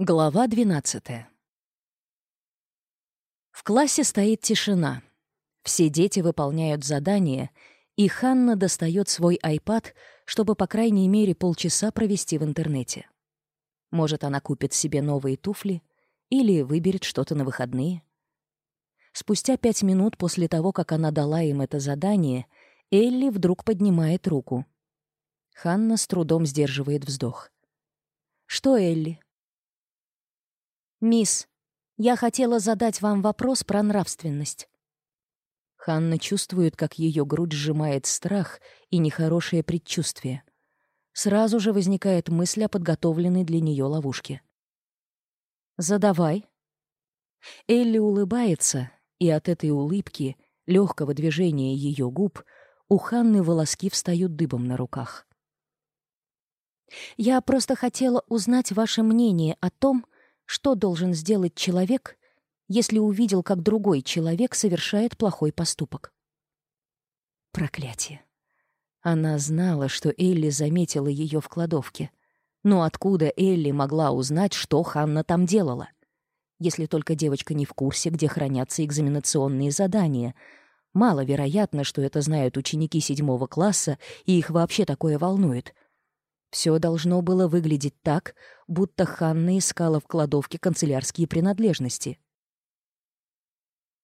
Глава 12. В классе стоит тишина. Все дети выполняют задания, и Ханна достает свой iPad, чтобы по крайней мере полчаса провести в интернете. Может, она купит себе новые туфли или выберет что-то на выходные. Спустя пять минут после того, как она дала им это задание, Элли вдруг поднимает руку. Ханна с трудом сдерживает вздох. «Что, Элли?» «Мисс, я хотела задать вам вопрос про нравственность». Ханна чувствует, как ее грудь сжимает страх и нехорошее предчувствие. Сразу же возникает мысль о подготовленной для нее ловушке. «Задавай». Элли улыбается, и от этой улыбки, легкого движения ее губ, у Ханны волоски встают дыбом на руках. «Я просто хотела узнать ваше мнение о том, что должен сделать человек, если увидел, как другой человек совершает плохой поступок? Проклятие. Она знала, что Элли заметила ее в кладовке. Но откуда Элли могла узнать, что Ханна там делала? Если только девочка не в курсе, где хранятся экзаменационные задания. Маловероятно, что это знают ученики седьмого класса, и их вообще такое волнует — все должно было выглядеть так, будто Ханна искала в кладовке канцелярские принадлежности.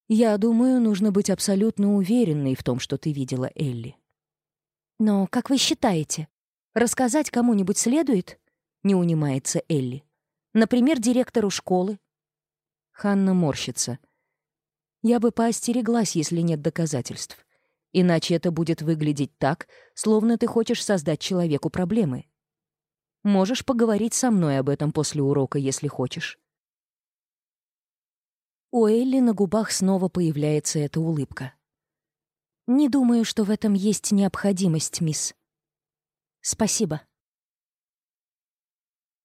«Я думаю, нужно быть абсолютно уверенной в том, что ты видела Элли». «Но как вы считаете, рассказать кому-нибудь следует?» — не унимается Элли. «Например, директору школы?» Ханна морщится. «Я бы поостереглась, если нет доказательств. Иначе это будет выглядеть так, словно ты хочешь создать человеку проблемы. Можешь поговорить со мной об этом после урока, если хочешь». У Элли на губах снова появляется эта улыбка. «Не думаю, что в этом есть необходимость, мисс. Спасибо».